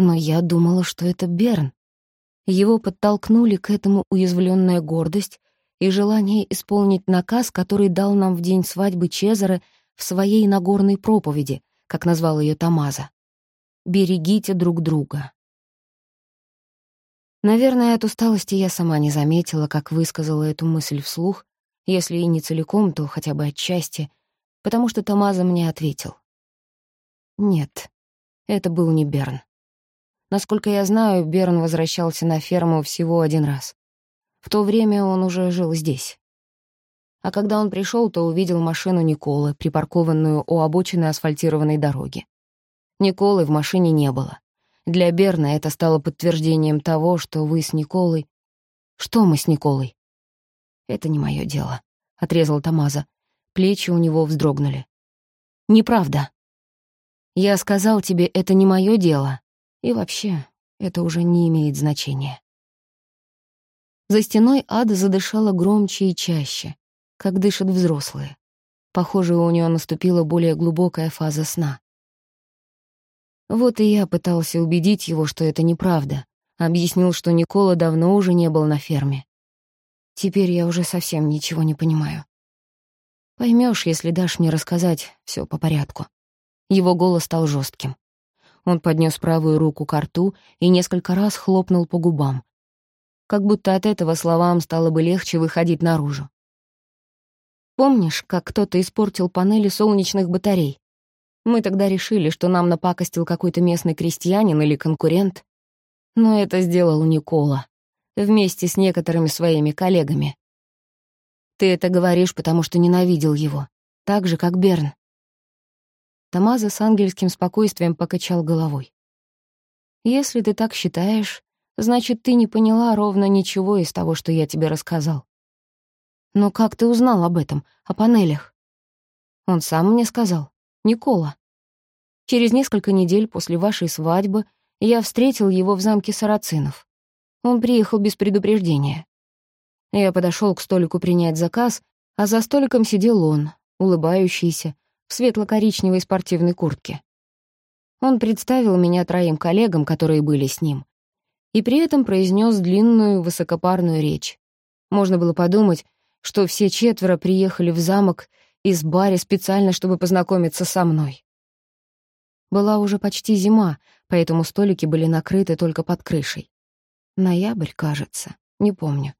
Но я думала, что это Берн. Его подтолкнули к этому уязвленная гордость и желание исполнить наказ, который дал нам в день свадьбы Чезаре в своей Нагорной проповеди, как назвал ее Тамаза. «Берегите друг друга». Наверное, от усталости я сама не заметила, как высказала эту мысль вслух, если и не целиком, то хотя бы отчасти, потому что Тамаза мне ответил. Нет, это был не Берн. Насколько я знаю, Берн возвращался на ферму всего один раз. В то время он уже жил здесь. А когда он пришел, то увидел машину Николы, припаркованную у обочины асфальтированной дороги. Николы в машине не было. Для Берна это стало подтверждением того, что вы с Николой... Что мы с Николой? Это не мое дело, — отрезал Тамаза. Плечи у него вздрогнули. Неправда. Я сказал тебе, это не мое дело. И вообще, это уже не имеет значения. За стеной ада задышала громче и чаще, как дышат взрослые. Похоже, у нее наступила более глубокая фаза сна. Вот и я пытался убедить его, что это неправда. Объяснил, что Никола давно уже не был на ферме. Теперь я уже совсем ничего не понимаю. Поймешь, если дашь мне рассказать все по порядку. Его голос стал жестким. Он поднес правую руку к рту и несколько раз хлопнул по губам. Как будто от этого словам стало бы легче выходить наружу. Помнишь, как кто-то испортил панели солнечных батарей? Мы тогда решили, что нам напакостил какой-то местный крестьянин или конкурент. Но это сделал Никола. Вместе с некоторыми своими коллегами. Ты это говоришь, потому что ненавидел его. Так же, как Берн. Тамаза с ангельским спокойствием покачал головой. «Если ты так считаешь, значит, ты не поняла ровно ничего из того, что я тебе рассказал. Но как ты узнал об этом, о панелях?» Он сам мне сказал. Никола. Через несколько недель после вашей свадьбы я встретил его в замке Сарацинов. Он приехал без предупреждения. Я подошел к столику принять заказ, а за столиком сидел он, улыбающийся, в светло-коричневой спортивной куртке. Он представил меня троим коллегам, которые были с ним, и при этом произнес длинную высокопарную речь. Можно было подумать, что все четверо приехали в замок из баре специально, чтобы познакомиться со мной. Была уже почти зима, поэтому столики были накрыты только под крышей. Ноябрь, кажется, не помню.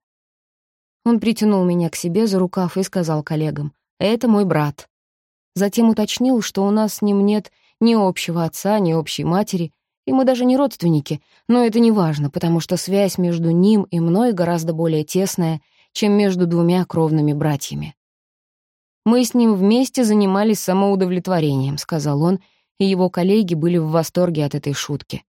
Он притянул меня к себе за рукав и сказал коллегам, «Это мой брат». Затем уточнил, что у нас с ним нет ни общего отца, ни общей матери, и мы даже не родственники, но это не важно, потому что связь между ним и мной гораздо более тесная, чем между двумя кровными братьями. «Мы с ним вместе занимались самоудовлетворением», — сказал он, и его коллеги были в восторге от этой шутки.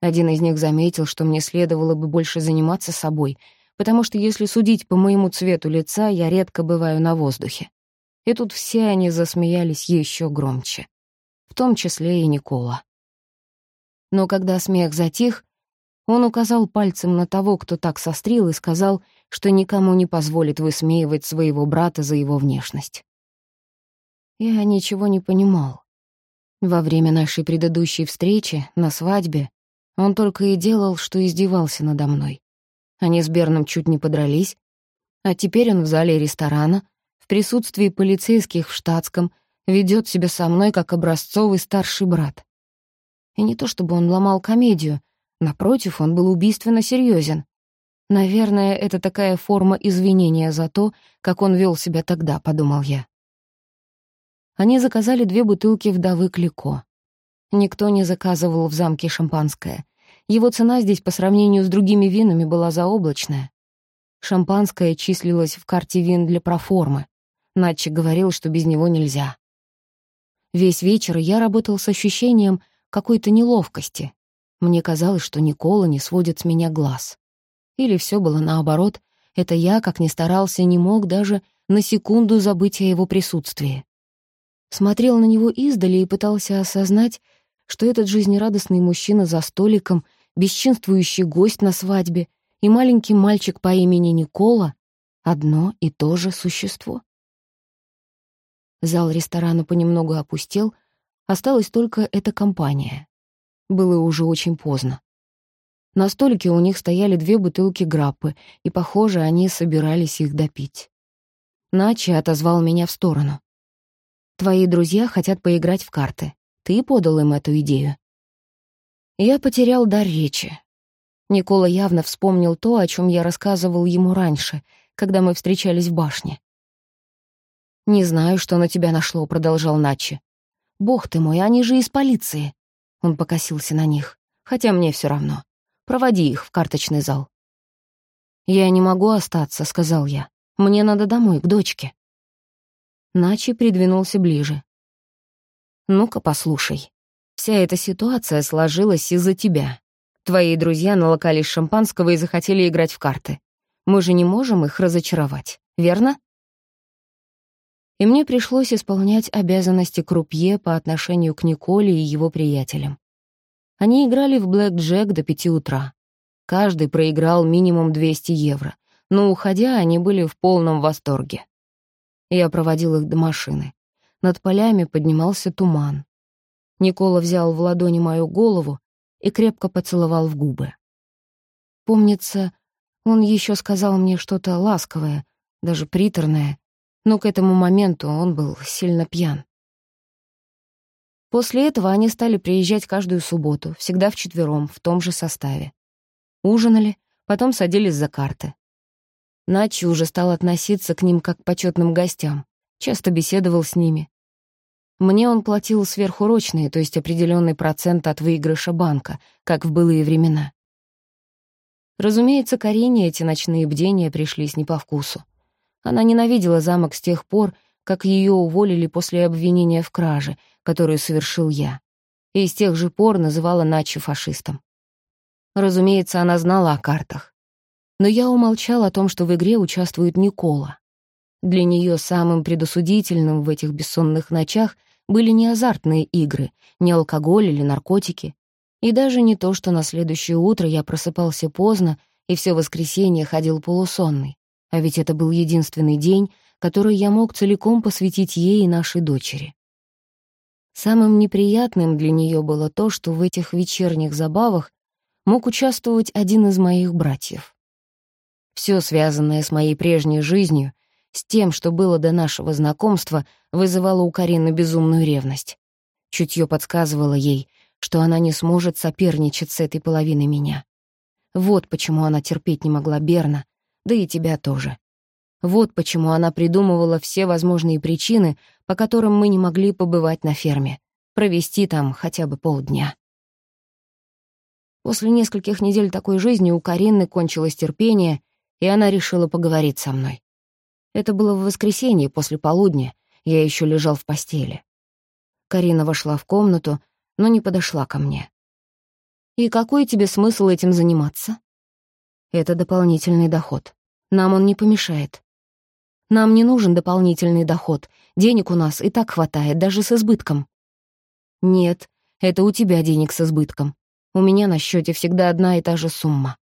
Один из них заметил, что мне следовало бы больше заниматься собой, потому что, если судить по моему цвету лица, я редко бываю на воздухе. И тут все они засмеялись еще громче, в том числе и Никола. Но когда смех затих, он указал пальцем на того, кто так сострил, и сказал, что никому не позволит высмеивать своего брата за его внешность. Я ничего не понимал. Во время нашей предыдущей встречи, на свадьбе, он только и делал, что издевался надо мной. Они с Берном чуть не подрались, а теперь он в зале ресторана, в присутствии полицейских в штатском, ведет себя со мной как образцовый старший брат. И не то чтобы он ломал комедию, напротив, он был убийственно серьезен. Наверное, это такая форма извинения за то, как он вел себя тогда, подумал я. Они заказали две бутылки вдовы Клико. Никто не заказывал в замке шампанское. Его цена здесь по сравнению с другими винами была заоблачная. Шампанское числилось в карте вин для проформы. Натчик говорил, что без него нельзя. Весь вечер я работал с ощущением какой-то неловкости. Мне казалось, что Никола не сводит с меня глаз. Или все было наоборот, это я, как ни старался, не мог даже на секунду забыть о его присутствии. Смотрел на него издали и пытался осознать, что этот жизнерадостный мужчина за столиком, бесчинствующий гость на свадьбе и маленький мальчик по имени Никола — одно и то же существо. Зал ресторана понемногу опустел, осталась только эта компания. было уже очень поздно. На столике у них стояли две бутылки граппы, и, похоже, они собирались их допить. Начи отозвал меня в сторону. «Твои друзья хотят поиграть в карты. Ты подал им эту идею». Я потерял дар речи. Никола явно вспомнил то, о чем я рассказывал ему раньше, когда мы встречались в башне. «Не знаю, что на тебя нашло», — продолжал Начи. «Бог ты мой, они же из полиции». Он покосился на них. «Хотя мне все равно. Проводи их в карточный зал». «Я не могу остаться», — сказал я. «Мне надо домой, к дочке». Начи придвинулся ближе. «Ну-ка, послушай. Вся эта ситуация сложилась из-за тебя. Твои друзья налокались шампанского и захотели играть в карты. Мы же не можем их разочаровать, верно?» И мне пришлось исполнять обязанности крупье по отношению к Николе и его приятелям. Они играли в блэк-джек до пяти утра. Каждый проиграл минимум 200 евро, но, уходя, они были в полном восторге. Я проводил их до машины. Над полями поднимался туман. Никола взял в ладони мою голову и крепко поцеловал в губы. Помнится, он еще сказал мне что-то ласковое, даже приторное, но к этому моменту он был сильно пьян. После этого они стали приезжать каждую субботу, всегда вчетвером, в том же составе. Ужинали, потом садились за карты. Начи уже стал относиться к ним как к почетным гостям, часто беседовал с ними. Мне он платил сверхурочные, то есть определенный процент от выигрыша банка, как в былые времена. Разумеется, Карине эти ночные бдения пришлись не по вкусу. Она ненавидела замок с тех пор, как ее уволили после обвинения в краже, которую совершил я, и с тех же пор называла Начи фашистом. Разумеется, она знала о картах. Но я умолчал о том, что в игре участвует Никола. Для нее самым предосудительным в этих бессонных ночах были не азартные игры, не алкоголь или наркотики, и даже не то, что на следующее утро я просыпался поздно и все воскресенье ходил полусонный, а ведь это был единственный день, который я мог целиком посвятить ей и нашей дочери. Самым неприятным для нее было то, что в этих вечерних забавах мог участвовать один из моих братьев. Все связанное с моей прежней жизнью, с тем, что было до нашего знакомства, вызывало у Карины безумную ревность. Чутье подсказывало ей, что она не сможет соперничать с этой половиной меня. Вот почему она терпеть не могла Берна, да и тебя тоже. Вот почему она придумывала все возможные причины, по которым мы не могли побывать на ферме, провести там хотя бы полдня. После нескольких недель такой жизни у Карины кончилось терпение, и она решила поговорить со мной. Это было в воскресенье после полудня, я еще лежал в постели. Карина вошла в комнату, но не подошла ко мне. «И какой тебе смысл этим заниматься?» «Это дополнительный доход. Нам он не помешает. Нам не нужен дополнительный доход. Денег у нас и так хватает, даже с избытком. Нет, это у тебя денег с избытком. У меня на счете всегда одна и та же сумма.